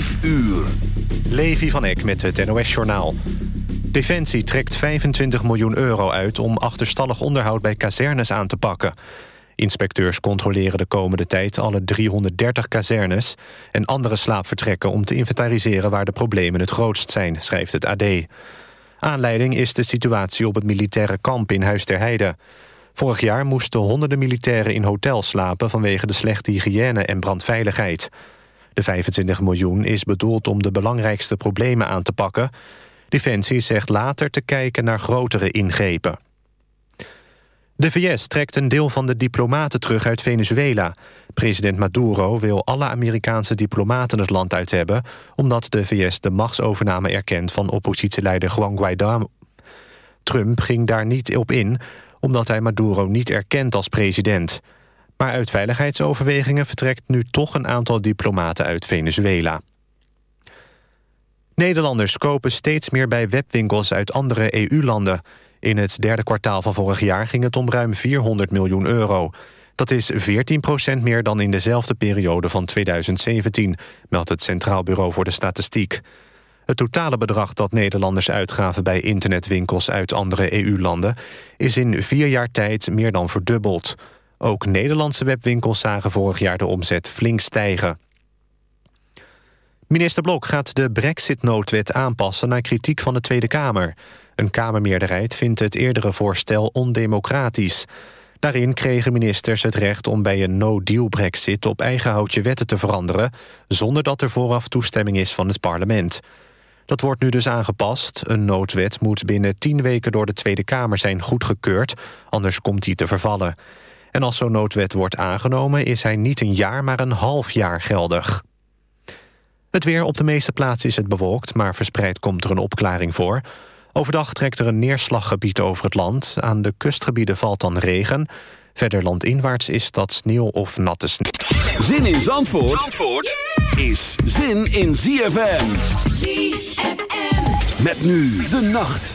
5 uur. Levi van Eck met het NOS-journaal. Defensie trekt 25 miljoen euro uit om achterstallig onderhoud bij kazernes aan te pakken. Inspecteurs controleren de komende tijd alle 330 kazernes... en andere slaapvertrekken om te inventariseren waar de problemen het grootst zijn, schrijft het AD. Aanleiding is de situatie op het militaire kamp in Huis ter Heide. Vorig jaar moesten honderden militairen in hotels slapen... vanwege de slechte hygiëne en brandveiligheid. De 25 miljoen is bedoeld om de belangrijkste problemen aan te pakken. Defensie zegt later te kijken naar grotere ingrepen. De VS trekt een deel van de diplomaten terug uit Venezuela. President Maduro wil alle Amerikaanse diplomaten het land uit hebben... omdat de VS de machtsovername erkent van oppositieleider Juan Guaidó. Trump ging daar niet op in, omdat hij Maduro niet erkent als president. Maar uit veiligheidsoverwegingen vertrekt nu toch een aantal diplomaten uit Venezuela. Nederlanders kopen steeds meer bij webwinkels uit andere EU-landen. In het derde kwartaal van vorig jaar ging het om ruim 400 miljoen euro. Dat is 14% meer dan in dezelfde periode van 2017... meldt het Centraal Bureau voor de Statistiek. Het totale bedrag dat Nederlanders uitgaven bij internetwinkels uit andere EU-landen... is in vier jaar tijd meer dan verdubbeld. Ook Nederlandse webwinkels zagen vorig jaar de omzet flink stijgen. Minister Blok gaat de brexit-noodwet aanpassen... naar kritiek van de Tweede Kamer. Een Kamermeerderheid vindt het eerdere voorstel ondemocratisch. Daarin kregen ministers het recht om bij een no-deal-brexit... op eigen houtje wetten te veranderen... zonder dat er vooraf toestemming is van het parlement. Dat wordt nu dus aangepast. Een noodwet moet binnen tien weken door de Tweede Kamer zijn goedgekeurd... anders komt die te vervallen. En als zo'n noodwet wordt aangenomen... is hij niet een jaar, maar een half jaar geldig. Het weer op de meeste plaatsen is het bewolkt... maar verspreid komt er een opklaring voor. Overdag trekt er een neerslaggebied over het land. Aan de kustgebieden valt dan regen. Verder landinwaarts is dat sneeuw of natte sneeuw. Zin in Zandvoort, Zandvoort is zin in ZFM. ZFM. Met nu de nacht.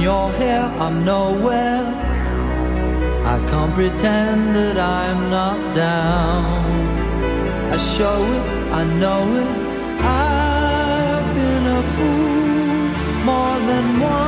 You're here, I'm nowhere. I can't pretend that I'm not down. I show it, I know it. I've been a fool more than once,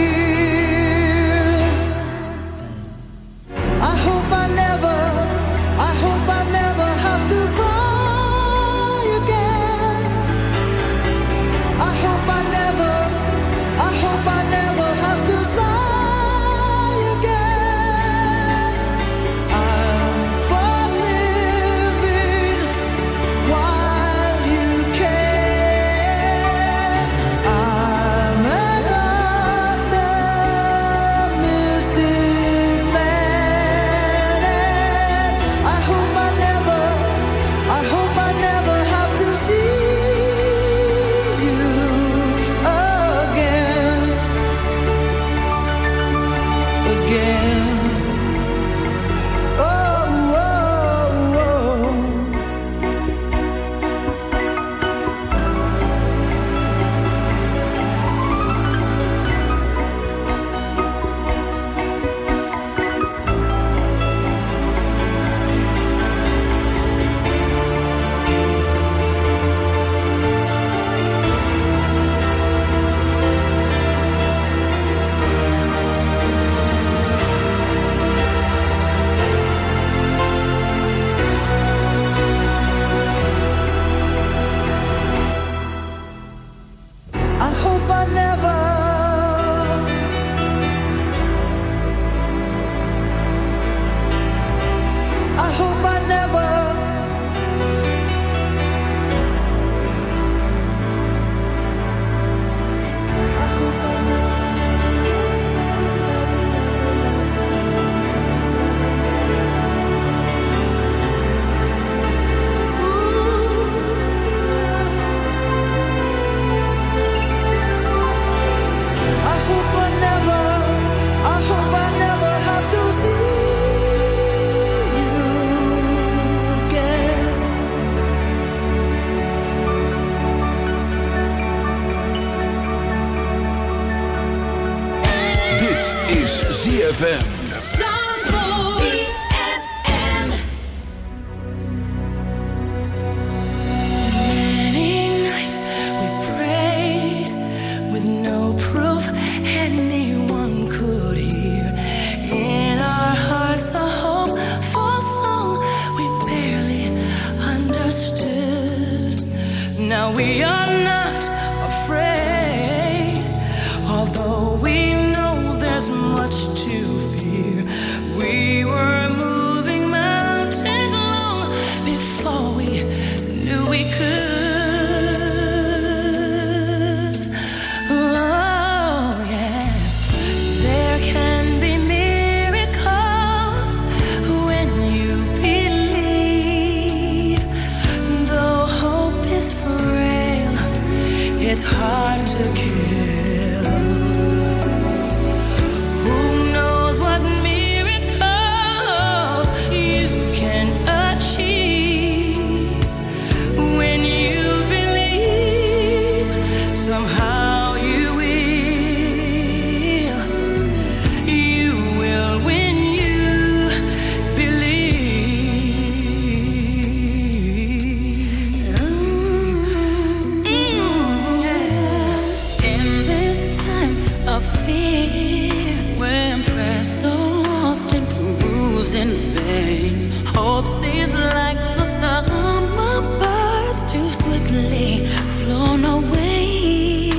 in vain. Hope seems like the summer birds too swiftly flown away.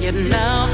Yet now.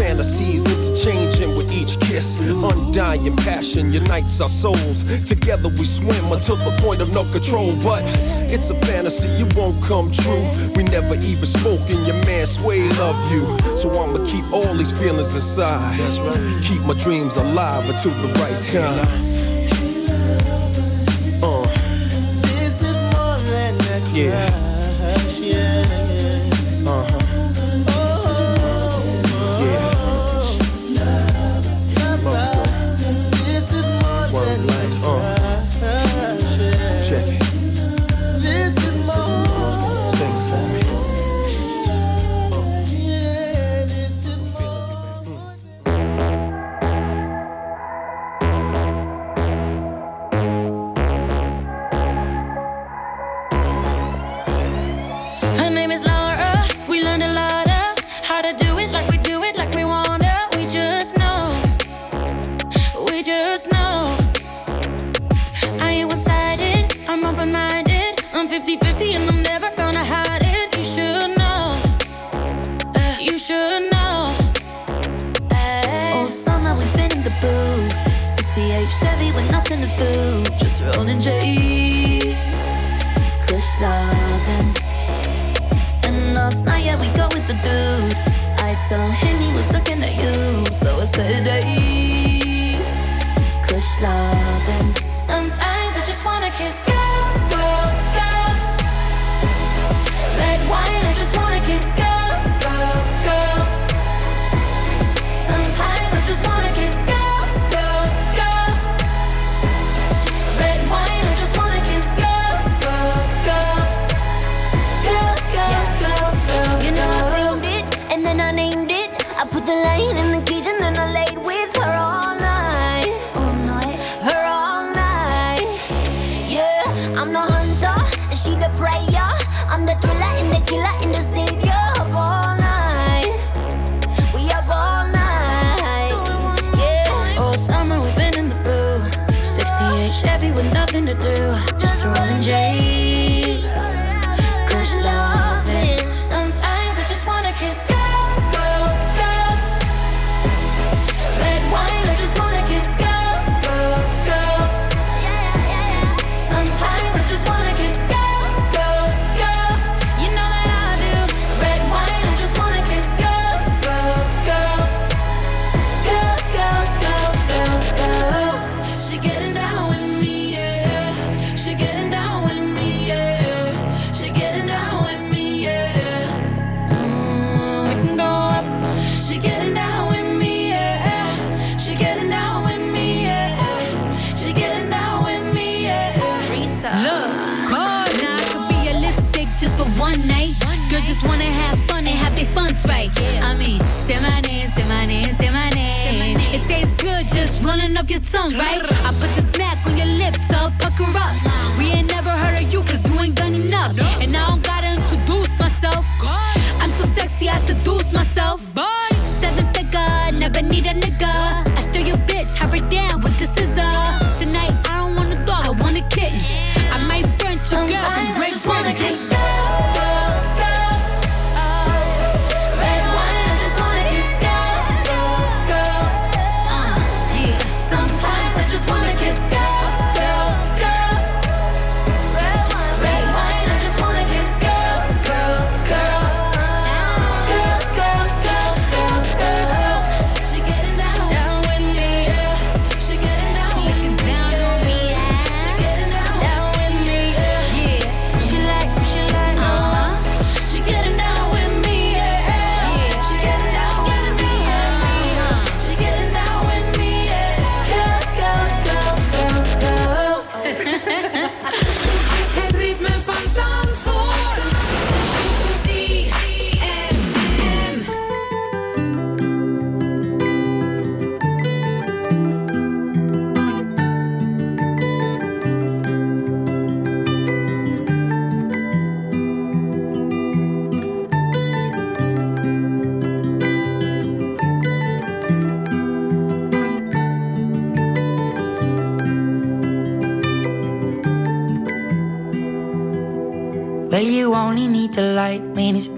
Fantasies interchanging with each kiss. Undying passion unites our souls. Together we swim until the point of no control. But it's a fantasy, it won't come true. We never even spoke, and your man Sway love you. So I'ma keep all these feelings inside. That's right. Keep my dreams alive until the right time. Uh. This is more than a Yeah. crush. Yeah, yes. Uh-huh. This